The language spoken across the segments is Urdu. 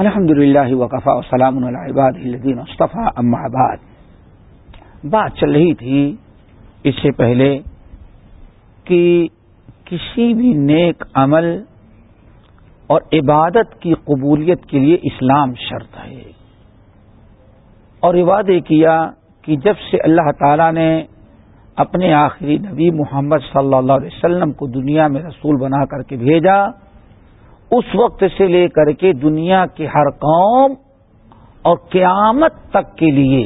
الحمد للہ وقفا وسلام الباد الدین مصطفیٰ آباد بات چل رہی تھی اس سے پہلے کہ کسی بھی نیک عمل اور عبادت کی قبولیت کے لیے اسلام شرط ہے۔ اور یہ وعدے کیا کہ جب سے اللہ تعالی نے اپنے آخری نبی محمد صلی اللہ علیہ وسلم کو دنیا میں رسول بنا کر کے بھیجا اس وقت سے لے کر کے دنیا کے ہر قوم اور قیامت تک کے لیے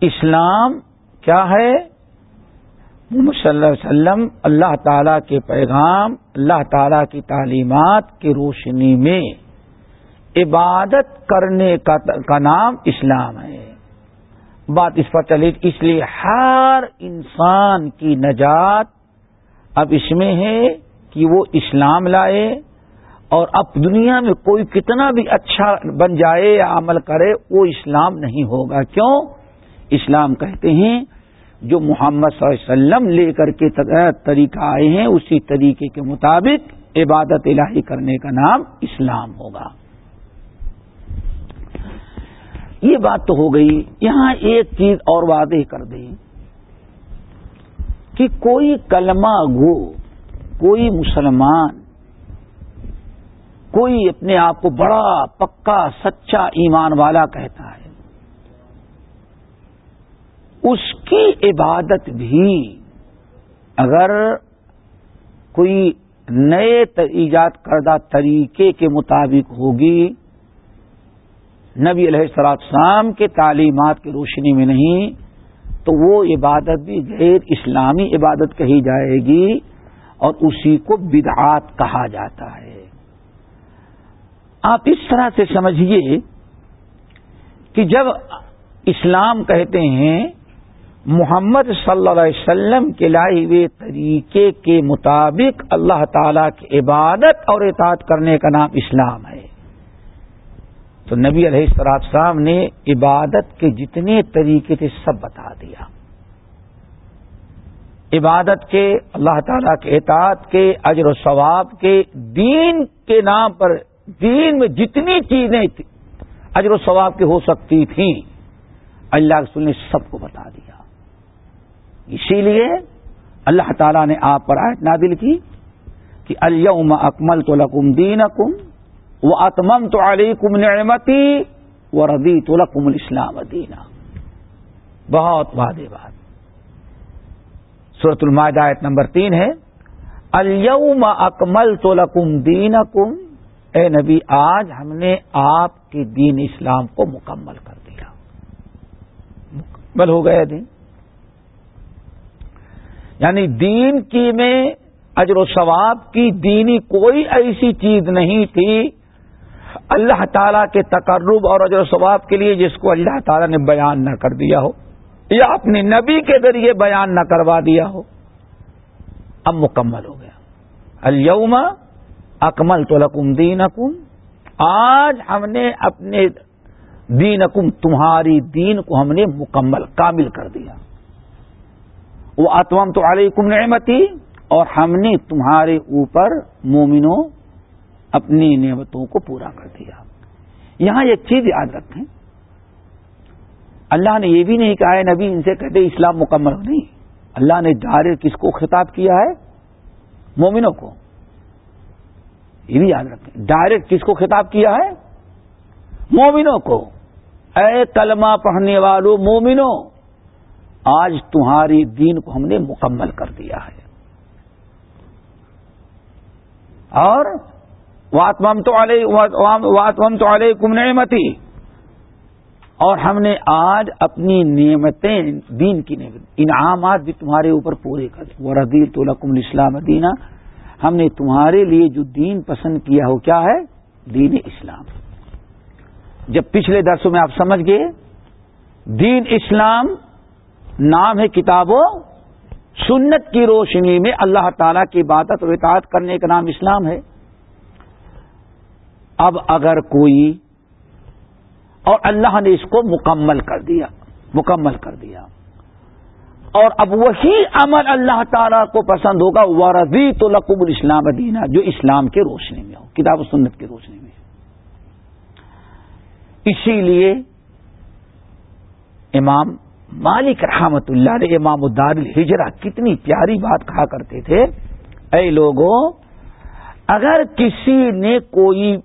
اسلام کیا ہے؟ محمد صلی اللہ علیہ وسلم اللہ تعالی کے پیغام، اللہ تعالی کی تعلیمات کی روشنی میں عبادت کرنے کا نام اسلام ہے۔ بات اس پر چلی اس لیے ہر انسان کی نجات اب اس میں ہے کہ وہ اسلام لائے۔ اور اب دنیا میں کوئی کتنا بھی اچھا بن جائے یا عمل کرے، وہ اسلام نہیں ہوگا۔ کیوں؟ اسلام کہتے ہیں، جو محمد صلی اللہ علیہ وسلم لے کر کے طریقہ آئے ہیں، اسی طریقے کے مطابق عبادت الہی کرنے کا نام اسلام ہوگا۔ یہ بات تو ہو گئی۔ یہاں ایک چیز اور واضح کر دیں کہ کوئی کلمہ گو، کوئی مسلمان کوئی اپنے آپ کو بڑا، پکا، سچا ایمان والا کہتا ہے۔ اس کی عبادت بھی اگر کوئی نئے ایجاد کردہ طریقے کے مطابق ہوگی، نبی علیہ السلام کے تعلیمات کی روشنی میں نہیں، تو وہ عبادت بھی غیر اسلامی عبادت کہی جائے گی اور اسی کو بدعات کہا جاتا ہے۔ آپ اس طرح سے سمجھیے کہ جب اسلام کہتے ہیں محمد صلی اللہ علیہ وسلم کے لائے ہوئے طریقے کے مطابق اللہ تعالی کی عبادت اور اطاعت کرنے کا نام اسلام ہے، تو نبی علیہ السلام صاحب نے عبادت کے جتنے طریقے تھے سب بتا دیا۔ عبادت کے، اللہ تعالی کے، اطاعت کے، اجر و ثواب کے، دین کے نام پر دین میں جتنی چیزیں اجر و ثواب کی ہو سکتی تھیں، اللہ رسول نے سب کو بتا دیا۔ اسی لیے اللہ تعالیٰ نے آپ پر آیت نادل کی کہ الم اکمل تو لکم دین اکم وہ اتمم تو علی کم نعمتی و ربی تو لکم الاسلام دینا بہت وعدے بات۔ صورت المائدایت نمبر تین ہے الم اکمل تو لکم دین اکم اے نبی، آج ہم نے آپ کے دین اسلام کو مکمل کر دیا۔ مکمل ہو گیا دین۔ یعنی دین کی میں اجر و ثواب کی دینی کوئی ایسی چیز نہیں تھی۔ اللہ تعالی کے تقرب اور اجر و ثواب کے لیے جس کو اللہ تعالی نے بیان نہ کر دیا ہو، یا اپنے نبی کے ذریعے بیان نہ کروا دیا ہو۔ اب مکمل ہو گیا۔ الما اکمل تو لکم دین آج ہم نے اپنے دین تمہاری دین کو ہم نے مکمل، کامل کر دیا۔ وہ اتوم تو علیکم نعمتی، اور ہم نے تمہارے اوپر مومنوں اپنی نعمتوں کو پورا کر دیا۔ یہاں ایک چیز یاد رکھیں۔ اللہ نے یہ بھی نہیں کہا ہے، نبی ان سے کہتے اسلام مکمل نہیں۔ اللہ نے ڈائریکٹ کس کو خطاب کیا ہے؟ مومنوں کو۔ یہ بھی یاد رکھیں۔ ڈائریکٹ کس کو خطاب کیا ہے؟ مومنوں کو۔ اے کلمہ پڑھنے والوں مومنوں، آج تمہاری دین کو ہم نے مکمل کر دیا ہے۔ اور واتمم تو واتمم تو علیہ کم نعمتی۔ اور ہم نے آج اپنی نعمتیں دین کی نعمت، انعامات بھی تمہارے اوپر پورے کر دی۔ وہ ردیل تو لکم الاسلام دینا ہم نے تمہارے لیے جو دین پسند کیا ہو، کیا ہے؟ دین اسلام۔ جب پچھلے درسوں میں آپ سمجھ گئے، دین اسلام نام ہے کتابوں سنت کی روشنی میں اللہ تعالی کی عبادت و اطاعت کرنے کا نام اسلام ہے۔ اب اگر کوئی اور اللہ نے اس کو مکمل کر دیا، مکمل کر دیا۔ اور اب وہی عمل اللہ تعالیٰ کو پسند ہوگا ورضی تو لقب الاسلام دینا جو اسلام کے روشنی میں ہو، کتاب و سنت کی روشنی میں اسی لیے امام مالک رحمت اللہ علیہ، امام الدار الحجرا کتنی پیاری بات کہا کرتے تھے، اے لوگوں، اگر کسی نے کوئی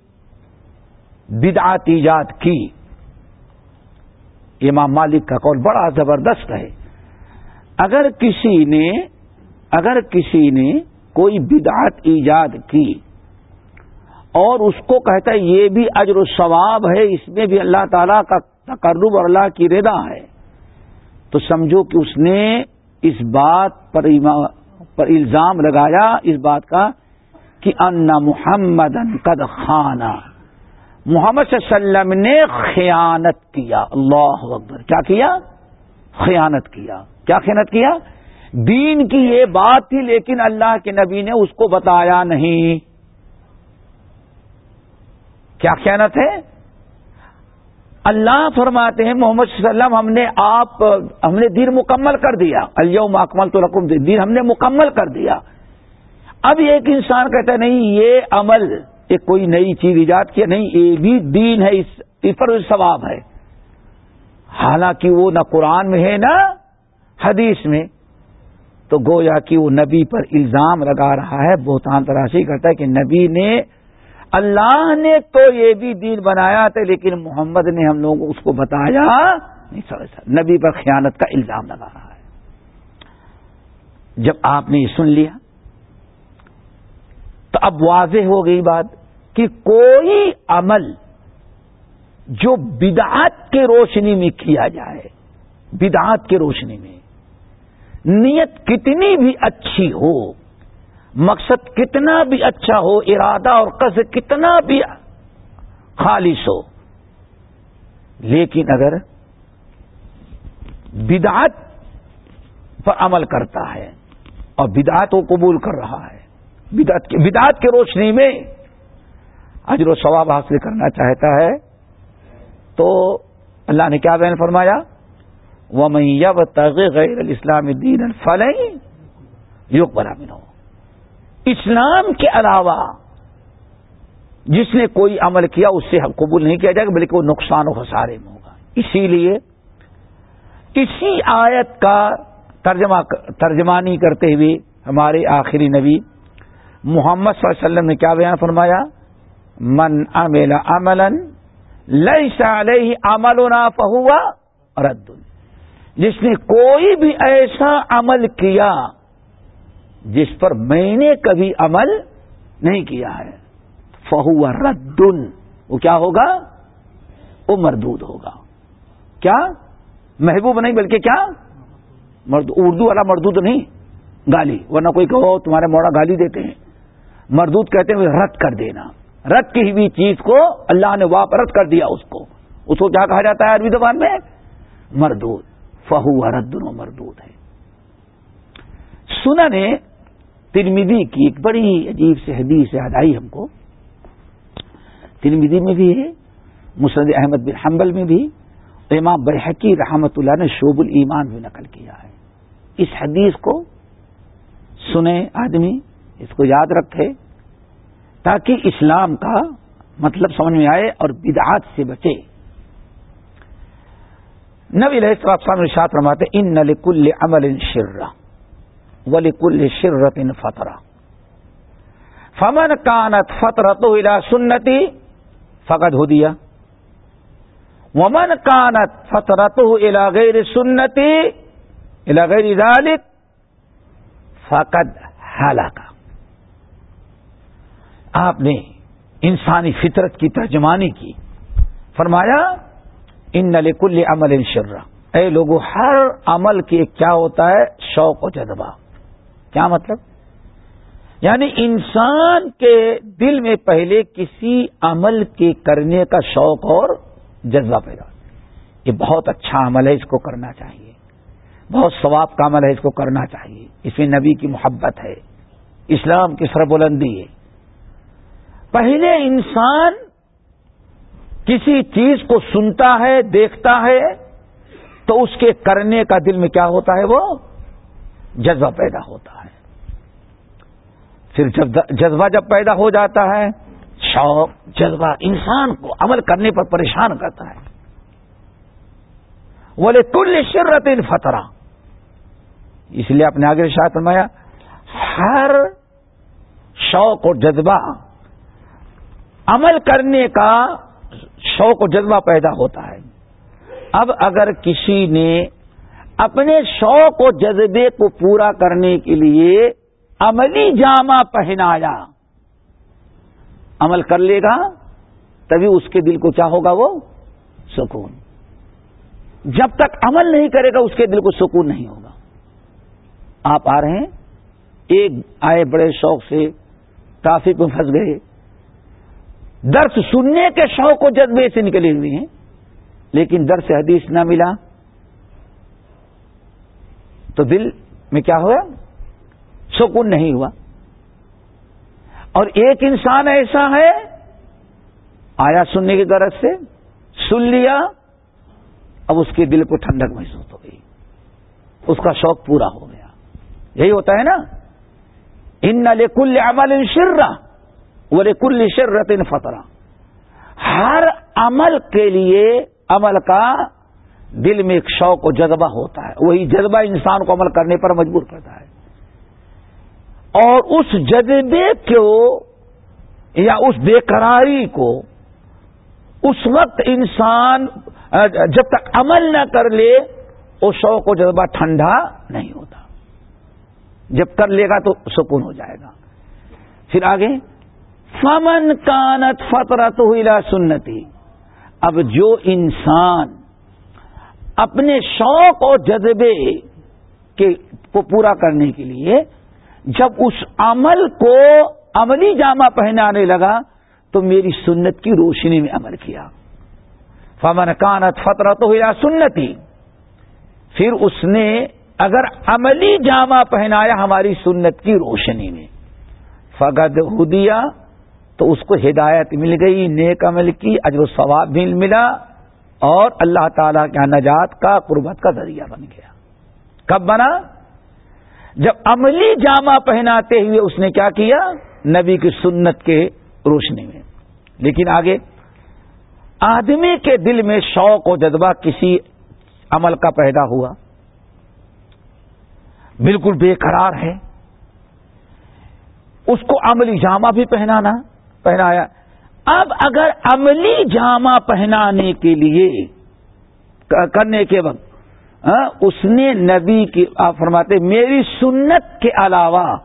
بدعات ایجاد کی، امام مالک کا قول بڑا زبردست ہے۔ اگر کسی نے اگر کسی نے کوئی بدعت ایجاد کی اور اس کو کہتا ہے یہ بھی اجر و ثواب ہے، اس میں بھی اللہ تعالی کا تقرب اور اللہ کی ردا ہے، تو سمجھو کہ اس نے اس بات پر پر الزام لگایا اس بات کا کہ ان محمد قد خانہ محمد صلی اللہ علیہ وسلم نے خیانت کیا، اللہ اکبر۔ کیا کیا؟ خیانت کیا۔ کیا خیانت کیا؟ دین کی یہ بات تھی لیکن اللہ کے نبی نے اس کو بتایا نہیں۔ کیا خیانت ہے؟ اللہ فرماتے ہیں، محمد صلی اللہ علیہ وسلم، ہم نے آپ، ہم نے دین مکمل کر دیا۔ الم اکمل تو رقم دین ہم نے مکمل کر دیا۔ اب ایک انسان کہتا ہے، نہیں، یہ عمل ایک کوئی نئی چیز ایجاد کیا، نہیں، یہ بھی دین ہے، اس پر ثواب ہے۔ حالانکہ وہ نہ قرآن میں ہے، نہ حدیث میں تو گویا کہ وہ نبی پر الزام لگا رہا ہے، بہتان تراشی کرتا ہے کہ نبی نے اللہ نے تو یہ بھی دین بنایا تھا، لیکن محمد نے ہم لوگوں کو اس کو بتایا نہیں سر نبی پر خیانت کا الزام لگا رہا ہے۔ جب آپ نے یہ سن لیا، تو اب واضح ہو گئی بات کہ کوئی عمل جو بدعات کے روشنی میں کیا جائے بدعات کے روشنی میں۔ نیت کتنی بھی اچھی ہو، مقصد کتنا بھی اچھا ہو، ارادہ اور قصد کتنا بھی خالص ہو، لیکن اگر بدعت پر عمل کرتا ہے اور بدعت کو قبول کر رہا ہے بدعت کے روشنی میں اجر و ثواب حاصل کرنا چاہتا ہے، تو اللہ نے کیا بیان فرمایا؟ وہ میں تغ غیر الاسلام دین فلیں یوگ برامن ہو اسلام کے علاوہ جس نے کوئی عمل کیا، اس سے قبول نہیں کیا جائے گا، بلکہ وہ نقصان و خسارے میں ہوگا۔ اسی لیے اسی آیت کا ترجمہ، ترجمانی کرتے ہوئے ہمارے آخری نبی محمد صلی اللہ علیہ وسلم نے کیا بیان فرمایا؟ من عمل عملا ليس عليه عملنا فهو رد۔ جس نے کوئی بھی ایسا عمل کیا جس پر میں نے کبھی عمل نہیں کیا ہے۔ فہو رد وہ کیا ہوگا؟ وہ مردود ہوگا۔ کیا؟ محبوب نہیں بلکہ کیا؟ اردو والا مردود نہیں۔ گالی، ورنہ کوئی کہو تمہارے موڑا گالی دیتے ہیں۔ مردود کہتے ہیں رد کر دینا۔ رد کی ہوئی چیز کو اللہ نے واپ رد کر دیا اس کو۔ اس کو کیا کہا جاتا ہے عربی زبان میں؟ مردود۔ فہو رد مردود ہے۔ سنا نے ترمیدی کی ایک بڑی عجیب سے حدیث یاد آئی ہم کو۔ ترمیدی میں بھی ہے، مسند احمد بن حنبل میں بھی۔ امام برحقی رحمت اللہ نے شعب الایمان بھی نقل کیا ہے۔ اس حدیث کو سنے آدمی، اس کو یاد رکھے تاکہ اسلام کا مطلب سمجھ میں آئے اور بدعات سے بچے۔ نبی علیہ السلام ارشاد فرماتے ان نلکل عمل شرہ ولی کل شرت ان فترا فمن کانت فتر تو سنتی فقط ہو دیا ومن کانت فتر تو غیر سنتی غیر ذالک فقد ہلاکا آپ نے انسانی فطرت کی ترجمانی کی۔ فرمایا ان نل کل عمل شرہ۔ اے لوگوں ہر عمل کے کیا ہوتا ہے؟ شوق و جذبہ۔ کیا مطلب؟ یعنی انسان کے دل میں پہلے کسی عمل کے کرنے کا شوق اور جذبہ پیدا۔ یہ بہت اچھا عمل ہے، اس کو کرنا چاہیے۔ بہت ثواب کا عمل ہے، اس کو کرنا چاہیے۔ اس میں نبی کی محبت ہے۔ اسلام کی سربلندی ہے۔ پہلے انسان کسی چیز کو سنتا ہے، دیکھتا ہے، تو اس کے کرنے کا دل میں کیا ہوتا ہے؟ وہ جذبہ پیدا ہوتا ہے۔ پھر جذبہ جب پیدا ہو جاتا ہے، شوق، جذبہ انسان کو عمل کرنے پر پریشان کرتا ہے۔ بولے کل شرت الفترا اس لیے اپنے آگے شاید فرمایا، ہر شوق اور جذبہ عمل کرنے کا شوق و جذبہ پیدا ہوتا ہے۔ اب اگر کسی نے اپنے شوق و جذبے کو پورا کرنے کے لیے عملی جامہ پہنایا، عمل کر لے گا، تبھی اس کے دل کو کیا ہوگا وہ؟ سکون۔ جب تک عمل نہیں کرے گا، اس کے دل کو سکون نہیں ہوگا۔ آپ آ رہے ہیں، ایک آئے بڑے شوق سے ٹرافک میں پھنس گئے۔ درس سننے کے شوق و جذبے سے نکلے ہوئے ہیں، لیکن درس حدیث نہ ملا۔ تو دل میں کیا ہوا؟ سکون نہیں ہوا۔ اور ایک انسان ایسا ہے، آیا سننے کی غرض سے، سن لیا، اب اس کے دل کو ٹھنڈک محسوس ہو گئی۔ اس کا شوق پورا ہو گیا۔ یہی ہوتا ہے نا۔ ان لے کل عمل شرا وہ لے کل شررت ان فترا ہر عمل کے لیے عمل کا دل میں ایک شوق و جذبہ ہوتا ہے۔ وہی جذبہ انسان کو عمل کرنے پر مجبور کرتا ہے۔ اور اس جذبے کو یا اس بے قراری کو اس وقت انسان جب تک عمل نہ کر لے، وہ شوق و جذبہ ٹھنڈا نہیں ہوتا۔ جب کر لے گا تو سکون ہو جائے گا۔ پھر آگے فمن کانت فترا تو سنتی۔ اب جو انسان اپنے شوق اور جذبے کے کو پورا کرنے کے لیے جب اس عمل کو عملی جامہ پہنانے لگا، تو میری سنت کی روشنی میں عمل کیا۔ فمن کانت فترہ تو سنتی۔ پھر اس نے اگر عملی جامہ پہنایا ہماری سنت کی روشنی میں۔ فگد ہدیا تو اس کو ہدایت مل گئی، نیک عمل کی، اجر و ثواب بھی ملا اور اللہ تعالی کے نجات کا قربت کا ذریعہ بن گیا۔ کب بنا؟ جب عملی جامہ پہناتے ہوئے اس نے کیا کیا؟ نبی کی سنت کے روشنی میں۔ لیکن آگے، آدمی کے دل میں شوق و جذبہ کسی عمل کا پیدا ہوا۔ بالکل بے قرار ہے۔ اس کو عملی جامہ بھی پہنانا۔ پہنایا۔ اب اگر عملی جامہ پہنانے کے لیے کرنے کے وقت اس نے نبی کی، آپ فرماتے میری سنت کے علاوہ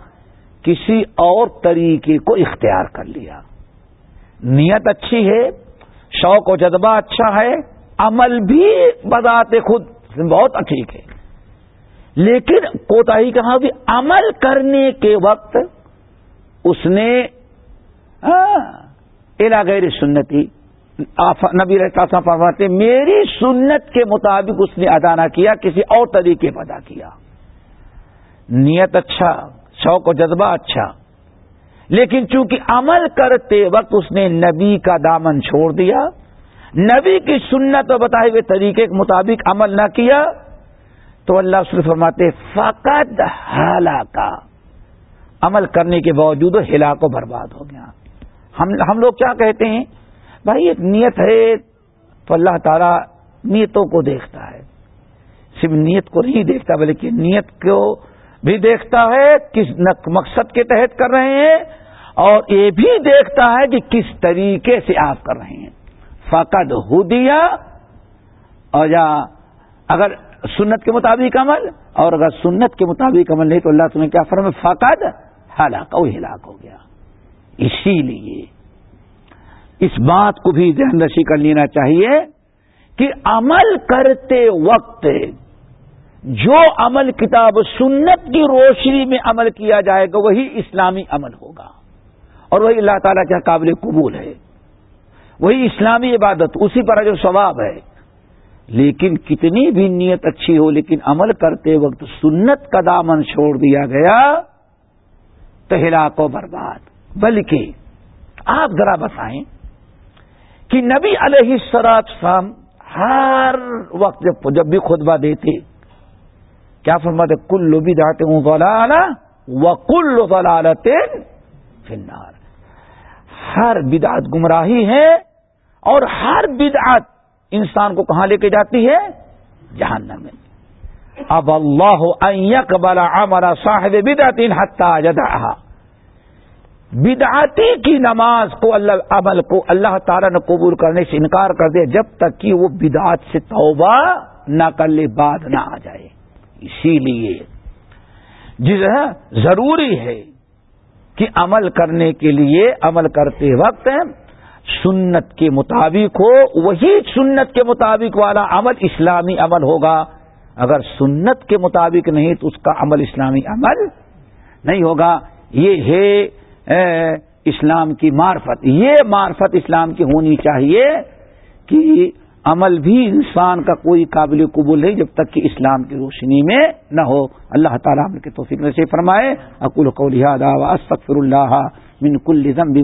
کسی اور طریقے کو اختیار کر لیا۔ نیت اچھی ہے، شوق و جذبہ اچھا ہے، عمل بھی بذات خود بہت ٹھیک ہے۔ لیکن کوتا ہی کہا بھی عمل کرنے کے وقت اس نے ہاں۔ الا غیر سنتی۔ نبی رہتا فرماتے میری سنت کے مطابق اس نے ادا نہ کیا، کسی اور طریقے پر ادا کیا۔ نیت اچھا شوق و جذبہ اچھا۔ لیکن چونکہ عمل کرتے وقت اس نے نبی کا دامن چھوڑ دیا، نبی کی سنت و بتائے ہوئے طریقے کے مطابق عمل نہ کیا، تو اللہ سے فرماتے فقط کا عمل کرنے کے باوجود ہلاک و برباد ہو گیا۔ ہم لوگ کیا کہتے ہیں؟ بھائی ایک نیت ہے تو اللہ تعالیٰ نیتوں کو دیکھتا ہے۔ صرف نیت کو نہیں دیکھتا، بلکہ نیت کو بھی دیکھتا ہے، کس مقصد کے تحت کر رہے ہیں، اور یہ بھی دیکھتا ہے کہ کس طریقے سے آپ کر رہے ہیں۔ فقد ہو دیا اور یا اگر سنت کے مطابق عمل، اور اگر سنت کے مطابق عمل نہیں تو اللہ تمہیں کیا فرم فقد ہلاک، وہ ہلاک ہو گیا۔ اسی لیے اس بات کو بھی ذہن رشی کر لینا چاہیے کہ عمل کرتے وقت جو عمل کتاب سنت کی روشنی میں عمل کیا جائے گا، وہی اسلامی عمل ہوگا۔ اور وہی اللہ تعالیٰ کا قابل قبول ہے۔ وہی اسلامی عبادت، اسی پر جو ثواب ہے۔ لیکن کتنی بھی نیت اچھی ہو، لیکن عمل کرتے وقت سنت کا دامن چھوڑ دیا گیا تو ہلاک و برباد۔ بلکہ آپ ذرا بتائیں کہ نبی علیہ سرات شام ہر وقت جب جب بھی خطبہ دیتے، کیا فرماتے؟ کل بھی داتے ہوں و کل فنار ہر بدعت گمراہی ہے اور ہر بدعت انسان کو کہاں لے کے جاتی ہے؟ جہنم میں۔ اب اللہ بلا ہمارا صاحب بدعت حتہ جدا بدعتی کی نماز کو اللہ عمل کو اللہ تعالیٰ نے قبول کرنے سے انکار کر دیا جب تک کہ وہ بدعت سے توبہ نہ کر لے، بعد نہ آ جائے۔ اسی لیے جس ضروری ہے کہ عمل کرنے کے لیے عمل کرتے وقت سنت کے مطابق ہو، وہی سنت کے مطابق والا عمل اسلامی عمل ہوگا۔ اگر سنت کے مطابق نہیں تو اس کا عمل اسلامی عمل نہیں ہوگا۔ یہ ہے اسلام کی معرفت، یہ معرفت اسلام کی ہونی چاہیے کہ عمل بھی انسان کا کوئی قابل قبول نہیں جب تک کہ اسلام کی روشنی میں نہ ہو۔ اللہ تعالیٰ عمل کے توفیق میں سے فرمائے۔ اکول کو لہٰذا استغفر اللہ من کل ذنب بھی